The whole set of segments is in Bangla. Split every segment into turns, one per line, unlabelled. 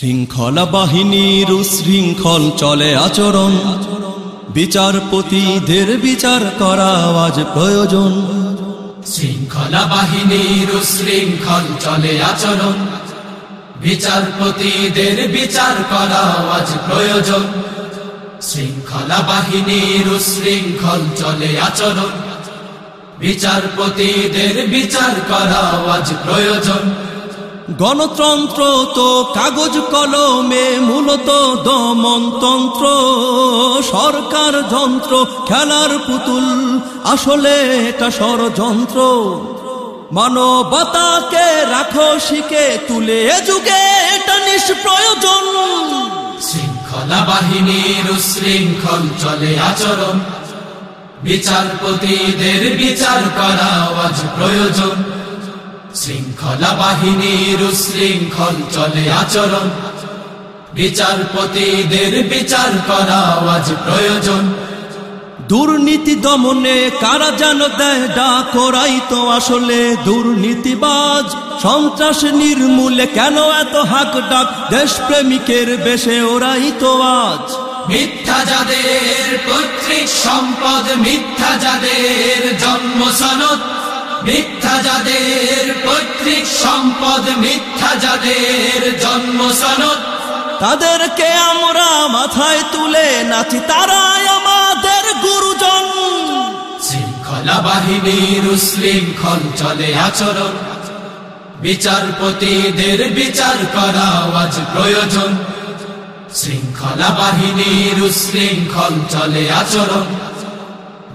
শৃঙ্খলা বাহিনীর উশৃঙ্খল চলে আচরণ। বিচারপতিদের বিচার করা আজ প্রয়োজন।
শৃঙ্খলা বাহিনীর উশৃঙ্খল চলে আচরণ। বিচারপতিদের বিচার করা আজ প্রয়োজন। শৃঙ্খলা বাহিনীর উশৃঙ্খল চলে আচরণ। বিচারপতিদের বিচার করা আজ প্রয়োজন।
গণতন্ত্র তো কাগজ কলমে মূলত দমনতন্ত্র। সরকার যন্ত্র, খেলার পুতুল, আসলে এটা ষড়যন্ত্র। মানবতাকে রাখো শিখে তুলে যুগে এটা নিষ্প্রয়োজন।
শৃঙ্খলা বাহিনীর উশৃঙ্খল চলে আচরণ। বিচারপতিদের বিচার করা আজ প্রয়োজন। শৃঙ্খলা বাহিনীর উশৃঙ্খল চলে আচরণ। বিচারপতিদের বিচার করা আজ প্রয়োজন।
দুর্নীতি দমনে কারা যেন দেয় ডাকরাই তো আসলে দুর্নীতিবাজ। সন্ত্রাস নির্মূলে কেন এত হাক ডাক? দেশপ্রেমিকের বেশে ওরাই তো আজ।
মিথ্যা যাদের পৈতৃক সম্পদ মিথ্যা যাদের জন্ম সনদ যাদের পৈতৃক সম্পদ মিথ্যা যাদের জন্ম সনদ।
তাদেরকে আমরা মাথায় তুলে নাচি তারাই আমাদের গুরুজন।
শৃঙ্খলা বাহিনীর উশৃঙ্খল চলে আচরণ। বিচারপতিদের বিচার করা আজ প্রয়োজন। শৃঙ্খলা বাহিনীর উশৃঙ্খল চলে আচরণ।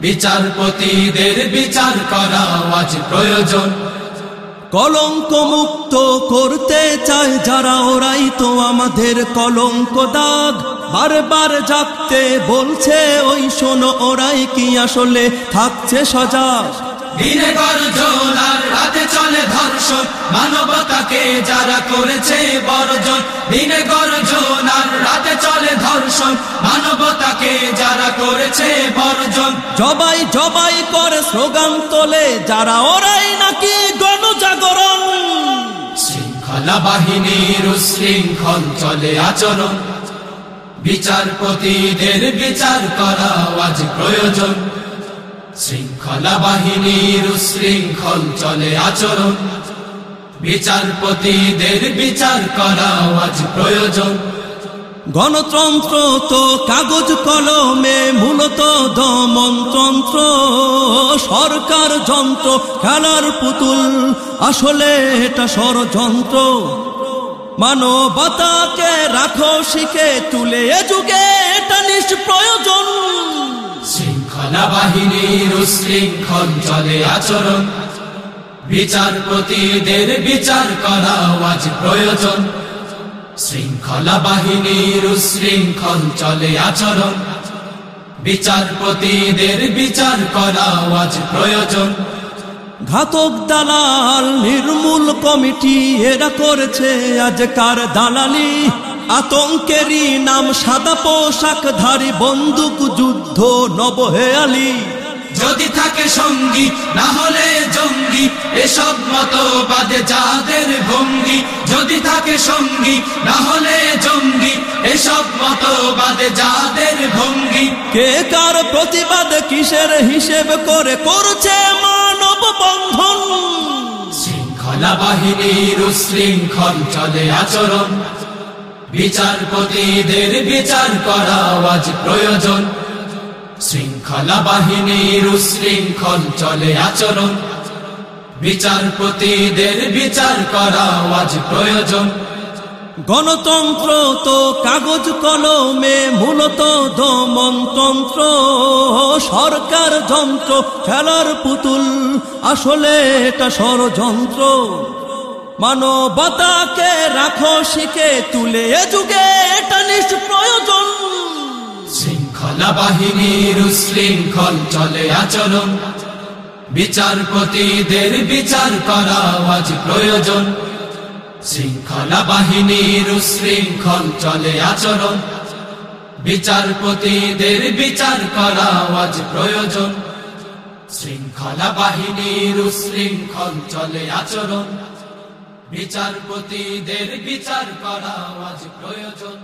বিচারপতিদের বিচার করা আজ প্রয়োজন।
কলঙ্ক মুক্ত করতে চায় যারা, ওরাই তো আমাদের কলঙ্ক দাগ। বারবার জাগতে বলছে, ওই শোনো, ওরাই কি আসলে থাকছে সজাগ?
দিনে গর্জন আর রাতে চলে ধর্ষণ। মানবতাকে যারা করেছে বর্জন। দিনে গর্জন আর রাতে চলে ধর্ষণ। মানবতাকে যারা করেছে বর্জন।
জবাই জবাই করে স্লোগান তোলে যারা ওরাই নাকি গণজাগরণ।
শৃঙ্খলা বাহিনীর উশৃঙ্খল চলে আচরণ। বিচারপতিদের বিচার করা আজ প্রয়োজন। শৃঙ্খলা বাহিনীর শৃঙ্খল চলে আচরণ। বিচারপতিদের বিচার করা আজ প্রয়োজন।
গণতন্ত্র তো কাগজ কলমে মূলত দমনতন্ত্র। সরকার যন্ত্র, খেলার পুতুল, আসলে এটা ষড়যন্ত্র। মানবতাকে রাখো শিখে, তুলে যুগে এটা নিষ্প্রয়োজন।
শৃঙ্খলা বাহিনীর উশৃঙ্খল চলে আচরণ। বিচারপতিদের বিচার করা আজ প্রয়োজন। শৃঙ্খলা বাহিনীর উশৃঙ্খল চলে আচরণ। বিচারপতিদের বিচার করা আজ প্রয়োজন।
ঘাতক দালাল, নির্মূল কমিটি এরা করেছে আজকার দালালি। আতঙ্কেরই নাম সাদা পোশাকধারী বন্দুক যুদ্ধ নবহেয়ালি
যদি থাকে সঙ্গী না হলে জঙ্গি এসব মতবাদে যাদের ভঙ্গি। যদি থাকে সঙ্গী না হলে জঙ্গি এসব মতবাদে যাদের ভঙ্গি।
কে কার প্রতিবাদ কিসের হিসেব করে করছে মানব বন্ধন?
শৃঙ্খলা বাহিনীর শৃঙ্খল চলে আচরণ। বিচারপতিদের বিচার করা আজ প্রয়োজন। শৃঙ্খলা বাহিনীর উশৃঙ্খল চলে আচরণ। বিচারপতিদের বিচার করা আজ প্রয়োজন।
গণতন্ত্র তো কাগজ কলমে মূলত দমনতন্ত্র। সরকার যন্ত্র খেলার পুতুল, আসলে এটা ষড়যন্ত্র। মানবতাকে রাখো শিখে তুলে যুগে এটা নিষ্প্রয়োজন।
শৃঙ্খলা বাহিনীর উশৃঙ্খল চলে আচরণ। বিচারপতিদের বিচার করা আজ প্রয়োজন। শৃঙ্খলা বাহিনীর উশৃঙ্খল চলে আচরণ। বিচারপতিদের বিচার করা আজ প্রয়োজন। শৃঙ্খলা বাহিনীর উশৃঙ্খল চলে আচরণ। বিচারপতিদের বিচার করা আজ প্রয়োজন।